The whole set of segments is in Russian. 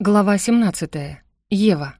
Глава 17. Ева.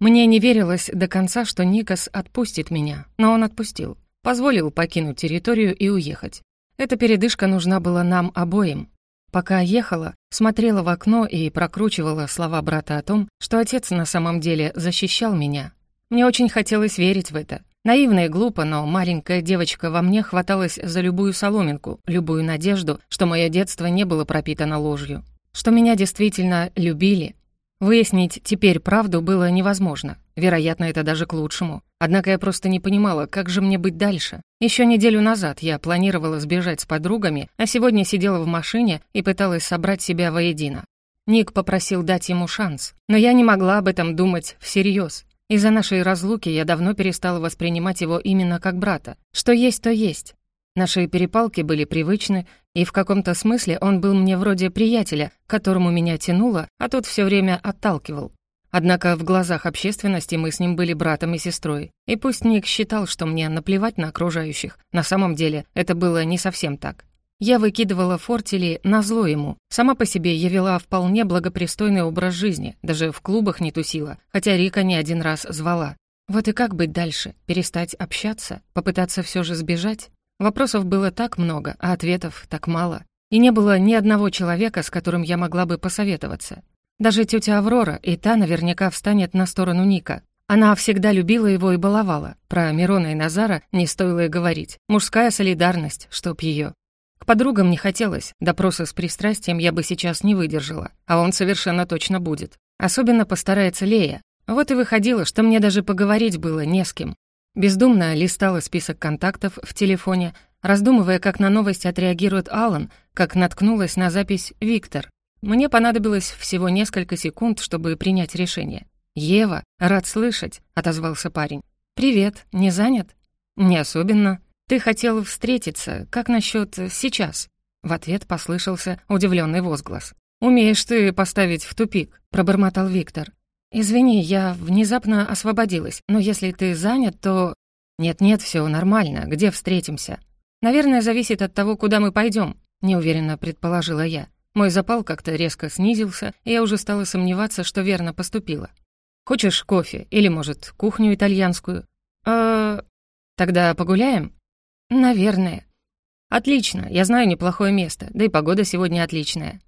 Мне не верилось до конца, что Никас отпустит меня, но он отпустил. Позволил покинуть территорию и уехать. Эта передышка нужна была нам обоим. Пока ехала, смотрела в окно и прокручивала слова брата о том, что отец на самом деле защищал меня. Мне очень хотелось верить в это. Наивно и глупо, но маленькая девочка во мне хваталась за любую соломинку, любую надежду, что мое детство не было пропитано ложью что меня действительно любили. Выяснить теперь правду было невозможно. Вероятно, это даже к лучшему. Однако я просто не понимала, как же мне быть дальше. Еще неделю назад я планировала сбежать с подругами, а сегодня сидела в машине и пыталась собрать себя воедино. Ник попросил дать ему шанс, но я не могла об этом думать всерьез. Из-за нашей разлуки я давно перестала воспринимать его именно как брата. Что есть, то есть. Наши перепалки были привычны, и в каком-то смысле он был мне вроде приятеля, которому меня тянуло, а тот все время отталкивал. Однако в глазах общественности мы с ним были братом и сестрой. И пусть Ник считал, что мне наплевать на окружающих, на самом деле это было не совсем так. Я выкидывала фортили на зло ему. Сама по себе я вела вполне благопристойный образ жизни, даже в клубах не тусила, хотя Рика не один раз звала. Вот и как быть дальше? Перестать общаться? Попытаться все же сбежать? Вопросов было так много, а ответов так мало. И не было ни одного человека, с которым я могла бы посоветоваться. Даже тетя Аврора, и та наверняка встанет на сторону Ника. Она всегда любила его и баловала. Про Мирона и Назара не стоило и говорить. Мужская солидарность, чтоб ее. К подругам не хотелось, допроса с пристрастием я бы сейчас не выдержала, а он совершенно точно будет. Особенно постарается Лея. Вот и выходило, что мне даже поговорить было не с кем. Бездумно листала список контактов в телефоне, раздумывая, как на новость отреагирует Алан, как наткнулась на запись «Виктор». Мне понадобилось всего несколько секунд, чтобы принять решение. «Ева, рад слышать», — отозвался парень. «Привет, не занят?» «Не особенно. Ты хотел встретиться. Как насчет сейчас?» В ответ послышался удивленный возглас. «Умеешь ты поставить в тупик», — пробормотал Виктор. «Извини, я внезапно освободилась, но если ты занят, то...» «Нет-нет, все нормально. Где встретимся?» «Наверное, зависит от того, куда мы пойдем», — неуверенно предположила я. Мой запал как-то резко снизился, и я уже стала сомневаться, что верно поступила. «Хочешь кофе? Или, может, кухню итальянскую?» «Э... Тогда погуляем?» «Наверное». «Отлично, я знаю неплохое место, да и погода сегодня отличная».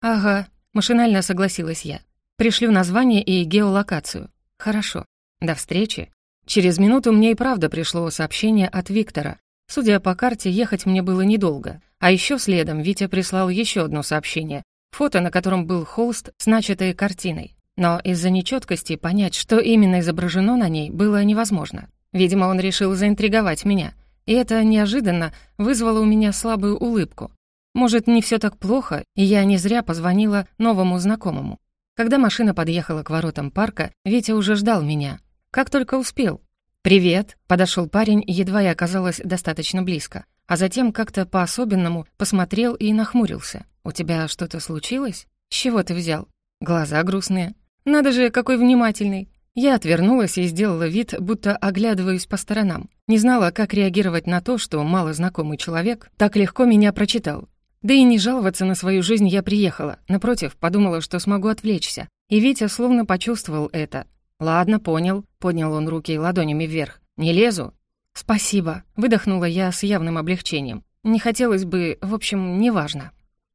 «Ага», — машинально согласилась я. Пришлю название и геолокацию. Хорошо. До встречи. Через минуту мне и правда пришло сообщение от Виктора. Судя по карте, ехать мне было недолго. А еще следом Витя прислал еще одно сообщение. Фото, на котором был холст с начатой картиной. Но из-за нечеткости понять, что именно изображено на ней, было невозможно. Видимо, он решил заинтриговать меня. И это неожиданно вызвало у меня слабую улыбку. Может, не все так плохо, и я не зря позвонила новому знакомому. Когда машина подъехала к воротам парка, Витя уже ждал меня. Как только успел. «Привет», — подошел парень, едва я оказалась достаточно близко. А затем как-то по-особенному посмотрел и нахмурился. «У тебя что-то случилось? С чего ты взял?» Глаза грустные. «Надо же, какой внимательный!» Я отвернулась и сделала вид, будто оглядываюсь по сторонам. Не знала, как реагировать на то, что малознакомый человек так легко меня прочитал. Да и не жаловаться на свою жизнь я приехала. Напротив, подумала, что смогу отвлечься. И Витя словно почувствовал это. «Ладно, понял», — поднял он руки ладонями вверх. «Не лезу?» «Спасибо», — выдохнула я с явным облегчением. «Не хотелось бы, в общем, неважно».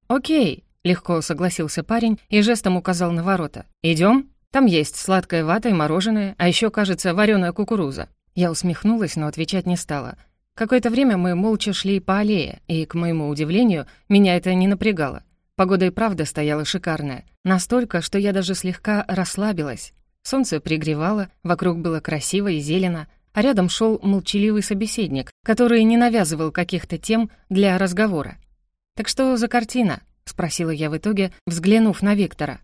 «Окей», — легко согласился парень и жестом указал на ворота. «Идем? Там есть сладкая вата и мороженое, а еще, кажется, вареная кукуруза». Я усмехнулась, но отвечать не стала. Какое-то время мы молча шли по аллее, и, к моему удивлению, меня это не напрягало. Погода и правда стояла шикарная, настолько, что я даже слегка расслабилась. Солнце пригревало, вокруг было красиво и зелено, а рядом шел молчаливый собеседник, который не навязывал каких-то тем для разговора. «Так что за картина?» — спросила я в итоге, взглянув на Виктора.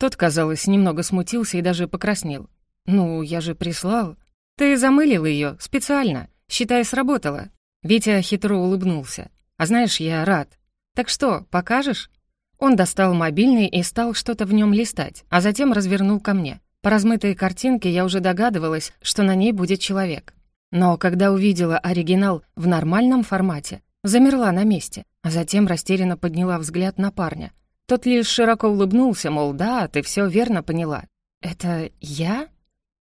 Тот, казалось, немного смутился и даже покраснел. «Ну, я же прислал». «Ты замылил ее специально», Считай, сработало». Витя хитро улыбнулся. «А знаешь, я рад. Так что, покажешь?» Он достал мобильный и стал что-то в нем листать, а затем развернул ко мне. По размытой картинке я уже догадывалась, что на ней будет человек. Но когда увидела оригинал в нормальном формате, замерла на месте, а затем растерянно подняла взгляд на парня. Тот лишь широко улыбнулся, мол, да, ты все верно поняла. «Это я?»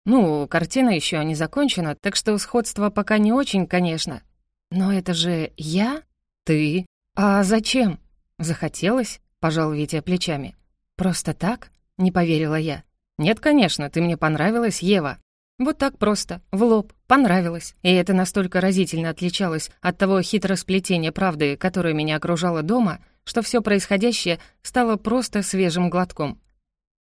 «Ну, картина еще не закончена, так что сходство пока не очень, конечно. Но это же я? Ты? А зачем?» «Захотелось?» — пожал Витя плечами. «Просто так?» — не поверила я. «Нет, конечно, ты мне понравилась, Ева». Вот так просто, в лоб, понравилось. И это настолько разительно отличалось от того хитросплетения правды, которое меня окружало дома, что все происходящее стало просто свежим глотком.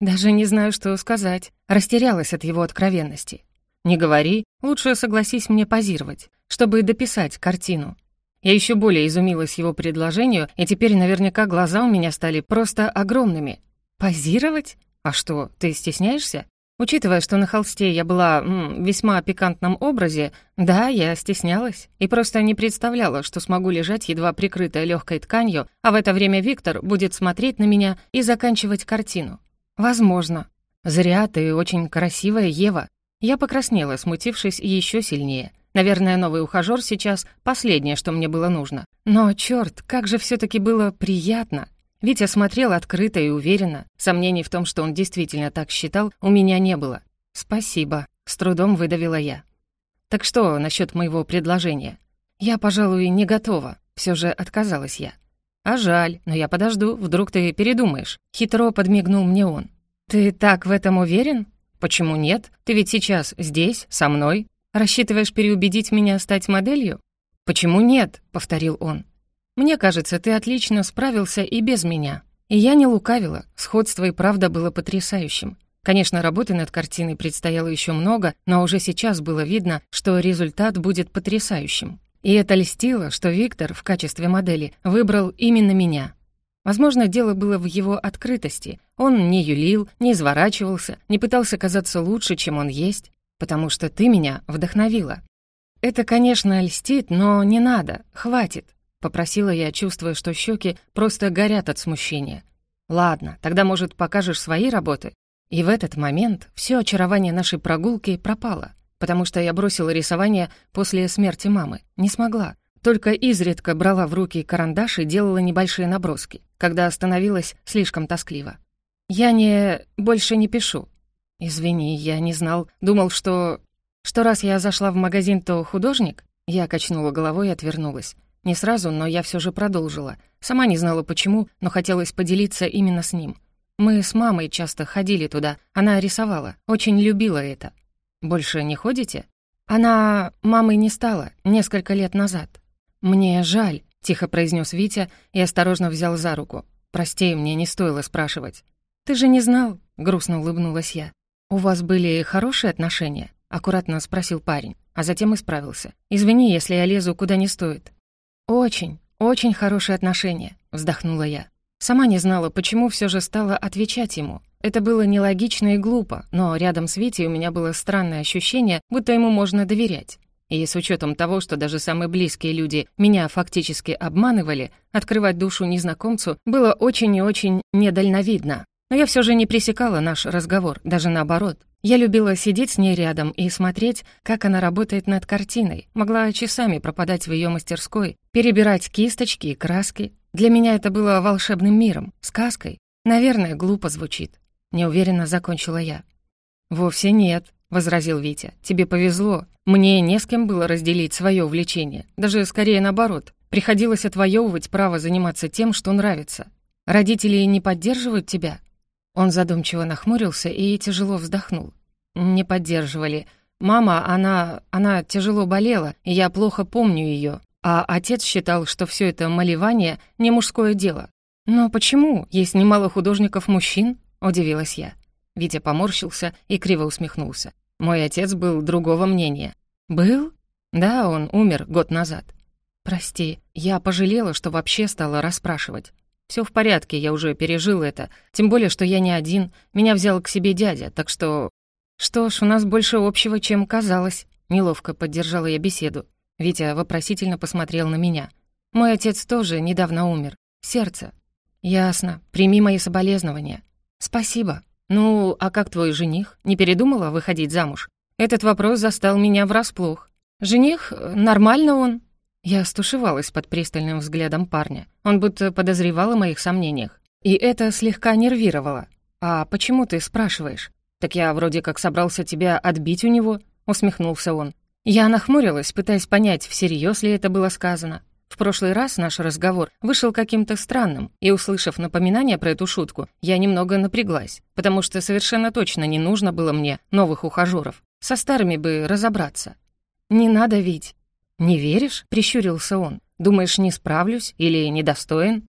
Даже не знаю, что сказать. Растерялась от его откровенности. «Не говори, лучше согласись мне позировать, чтобы дописать картину». Я еще более изумилась его предложению, и теперь наверняка глаза у меня стали просто огромными. «Позировать? А что, ты стесняешься?» Учитывая, что на холсте я была м, весьма пикантном образе, да, я стеснялась и просто не представляла, что смогу лежать едва прикрытая легкой тканью, а в это время Виктор будет смотреть на меня и заканчивать картину. Возможно. Зря ты очень красивая, Ева. Я покраснела, смутившись еще сильнее. Наверное, новый ухажёр сейчас последнее, что мне было нужно. Но, черт, как же все таки было приятно. Витя смотрел открыто и уверенно. Сомнений в том, что он действительно так считал, у меня не было. «Спасибо», — с трудом выдавила я. «Так что насчет моего предложения?» «Я, пожалуй, не готова», — все же отказалась я. «А жаль, но я подожду, вдруг ты передумаешь». Хитро подмигнул мне он. «Ты так в этом уверен?» «Почему нет? Ты ведь сейчас здесь, со мной. Рассчитываешь переубедить меня стать моделью?» «Почему нет?» — повторил он. Мне кажется, ты отлично справился и без меня. И я не лукавила, сходство и правда было потрясающим. Конечно, работы над картиной предстояло еще много, но уже сейчас было видно, что результат будет потрясающим. И это льстило, что Виктор в качестве модели выбрал именно меня. Возможно, дело было в его открытости. Он не юлил, не изворачивался, не пытался казаться лучше, чем он есть, потому что ты меня вдохновила. Это, конечно, льстит, но не надо, хватит. Попросила я, чувствуя, что щеки просто горят от смущения. «Ладно, тогда, может, покажешь свои работы?» И в этот момент все очарование нашей прогулки пропало, потому что я бросила рисование после смерти мамы. Не смогла. Только изредка брала в руки карандаш и делала небольшие наброски, когда становилась слишком тоскливо. «Я не... больше не пишу». «Извини, я не знал. Думал, что... что раз я зашла в магазин, то художник?» Я качнула головой и отвернулась. Не сразу, но я все же продолжила. Сама не знала почему, но хотелось поделиться именно с ним. Мы с мамой часто ходили туда. Она рисовала, очень любила это. Больше не ходите? Она мамой не стала, несколько лет назад. Мне жаль, тихо произнес Витя и осторожно взял за руку. Прости, мне не стоило спрашивать. Ты же не знал, грустно улыбнулась я. У вас были хорошие отношения? аккуратно спросил парень, а затем исправился. Извини, если я лезу куда не стоит. «Очень, очень хорошие отношения», — вздохнула я. Сама не знала, почему все же стала отвечать ему. Это было нелогично и глупо, но рядом с Витей у меня было странное ощущение, будто ему можно доверять. И с учетом того, что даже самые близкие люди меня фактически обманывали, открывать душу незнакомцу было очень и очень недальновидно. Но я все же не пресекала наш разговор, даже наоборот. Я любила сидеть с ней рядом и смотреть, как она работает над картиной. Могла часами пропадать в ее мастерской, перебирать кисточки и краски. Для меня это было волшебным миром, сказкой. Наверное, глупо звучит. Неуверенно закончила я. «Вовсе нет», — возразил Витя. «Тебе повезло. Мне не с кем было разделить свое увлечение. Даже скорее наоборот. Приходилось отвоевывать право заниматься тем, что нравится. Родители не поддерживают тебя?» Он задумчиво нахмурился и тяжело вздохнул. «Не поддерживали. Мама, она... она тяжело болела, и я плохо помню ее. А отец считал, что все это малевание не мужское дело. «Но почему? Есть немало художников-мужчин?» — удивилась я. Витя поморщился и криво усмехнулся. «Мой отец был другого мнения». «Был?» «Да, он умер год назад». «Прости, я пожалела, что вообще стала расспрашивать. Все в порядке, я уже пережил это. Тем более, что я не один. Меня взял к себе дядя, так что... Что ж, у нас больше общего, чем казалось. Неловко поддержала я беседу. Витя вопросительно посмотрел на меня. Мой отец тоже недавно умер. Сердце. Ясно. Прими мои соболезнования. Спасибо. Ну, а как твой жених? Не передумала выходить замуж? Этот вопрос застал меня врасплох. Жених? Нормально он. Я стушевалась под пристальным взглядом парня. Он будто подозревал о моих сомнениях. И это слегка нервировало. «А почему ты спрашиваешь?» «Так я вроде как собрался тебя отбить у него», — усмехнулся он. Я нахмурилась, пытаясь понять, всерьез ли это было сказано. В прошлый раз наш разговор вышел каким-то странным, и, услышав напоминание про эту шутку, я немного напряглась, потому что совершенно точно не нужно было мне новых ухажеров. Со старыми бы разобраться. «Не надо, Вить». «Не веришь?» — прищурился он. «Думаешь, не справлюсь или недостоин?»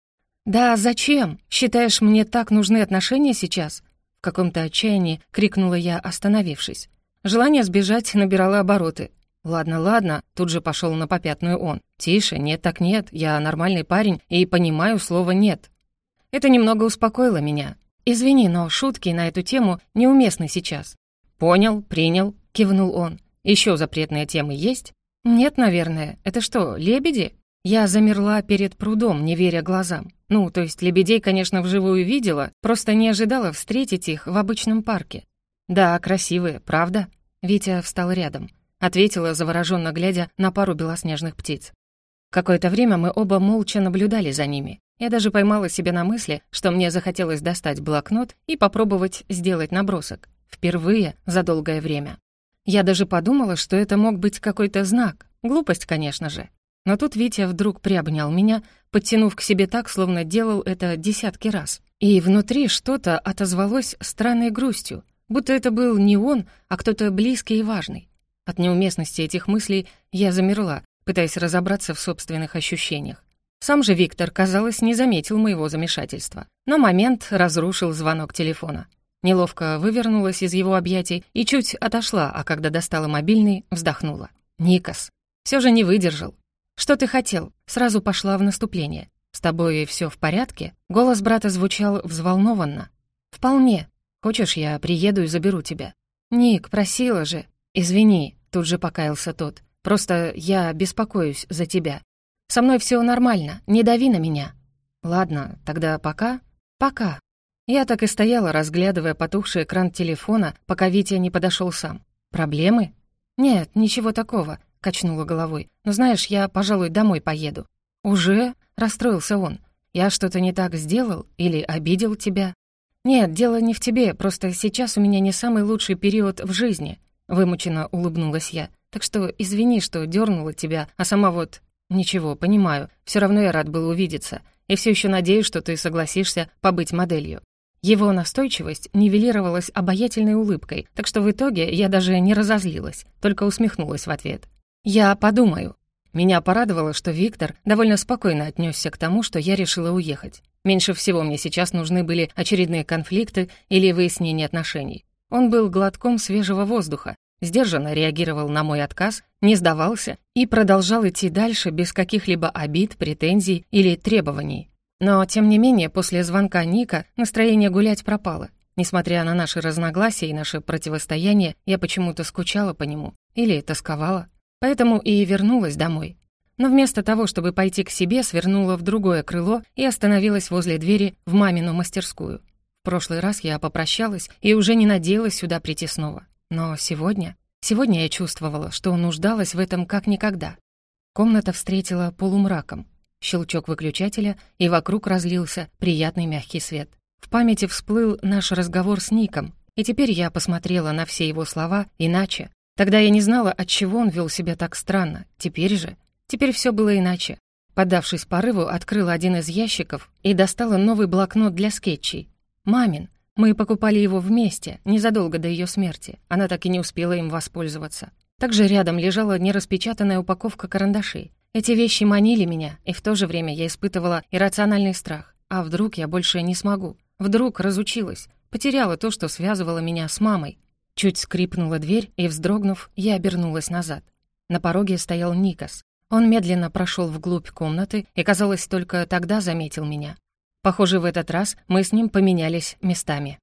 «Да зачем? Считаешь, мне так нужны отношения сейчас?» В каком-то отчаянии крикнула я, остановившись. Желание сбежать набирало обороты. «Ладно, ладно», — тут же пошел на попятную он. «Тише, нет так нет, я нормальный парень и понимаю слово «нет». Это немного успокоило меня. «Извини, но шутки на эту тему неуместны сейчас». «Понял, принял», — кивнул он. Еще запретные темы есть?» «Нет, наверное. Это что, лебеди?» Я замерла перед прудом, не веря глазам. Ну, то есть лебедей, конечно, вживую видела, просто не ожидала встретить их в обычном парке. «Да, красивые, правда?» Витя встал рядом. Ответила, завороженно глядя на пару белоснежных птиц. Какое-то время мы оба молча наблюдали за ними. Я даже поймала себя на мысли, что мне захотелось достать блокнот и попробовать сделать набросок. Впервые за долгое время. Я даже подумала, что это мог быть какой-то знак. Глупость, конечно же. Но тут Витя вдруг приобнял меня, подтянув к себе так, словно делал это десятки раз. И внутри что-то отозвалось странной грустью, будто это был не он, а кто-то близкий и важный. От неуместности этих мыслей я замерла, пытаясь разобраться в собственных ощущениях. Сам же Виктор, казалось, не заметил моего замешательства. Но момент разрушил звонок телефона. Неловко вывернулась из его объятий и чуть отошла, а когда достала мобильный, вздохнула. «Никас, все же не выдержал. Что ты хотел?» Сразу пошла в наступление. «С тобой все в порядке?» Голос брата звучал взволнованно. «Вполне. Хочешь, я приеду и заберу тебя?» «Ник, просила же». «Извини», — тут же покаялся тот. «Просто я беспокоюсь за тебя. Со мной все нормально, не дави на меня». «Ладно, тогда пока?» «Пока». Я так и стояла, разглядывая потухший экран телефона, пока Витя не подошел сам. «Проблемы?» «Нет, ничего такого», — качнула головой. «Но знаешь, я, пожалуй, домой поеду». «Уже?» — расстроился он. «Я что-то не так сделал или обидел тебя?» «Нет, дело не в тебе, просто сейчас у меня не самый лучший период в жизни», — вымученно улыбнулась я. «Так что извини, что дернула тебя, а сама вот...» «Ничего, понимаю. Все равно я рад был увидеться. И все еще надеюсь, что ты согласишься побыть моделью». Его настойчивость нивелировалась обаятельной улыбкой, так что в итоге я даже не разозлилась, только усмехнулась в ответ. «Я подумаю». Меня порадовало, что Виктор довольно спокойно отнесся к тому, что я решила уехать. Меньше всего мне сейчас нужны были очередные конфликты или выяснение отношений. Он был глотком свежего воздуха, сдержанно реагировал на мой отказ, не сдавался и продолжал идти дальше без каких-либо обид, претензий или требований. Но, тем не менее, после звонка Ника настроение гулять пропало. Несмотря на наши разногласия и наше противостояние, я почему-то скучала по нему. Или тосковала. Поэтому и вернулась домой. Но вместо того, чтобы пойти к себе, свернула в другое крыло и остановилась возле двери в мамину мастерскую. В прошлый раз я попрощалась и уже не надеялась сюда прийти снова. Но сегодня... Сегодня я чувствовала, что нуждалась в этом как никогда. Комната встретила полумраком. Щелчок выключателя, и вокруг разлился приятный мягкий свет. В памяти всплыл наш разговор с Ником, и теперь я посмотрела на все его слова иначе. Тогда я не знала, от чего он вел себя так странно. Теперь же... Теперь все было иначе. Поддавшись порыву, открыла один из ящиков и достала новый блокнот для скетчей. «Мамин. Мы покупали его вместе, незадолго до ее смерти. Она так и не успела им воспользоваться. Также рядом лежала нераспечатанная упаковка карандашей. Эти вещи манили меня, и в то же время я испытывала иррациональный страх. А вдруг я больше не смогу? Вдруг разучилась, потеряла то, что связывало меня с мамой. Чуть скрипнула дверь, и, вздрогнув, я обернулась назад. На пороге стоял Никас. Он медленно прошел вглубь комнаты и, казалось, только тогда заметил меня. Похоже, в этот раз мы с ним поменялись местами.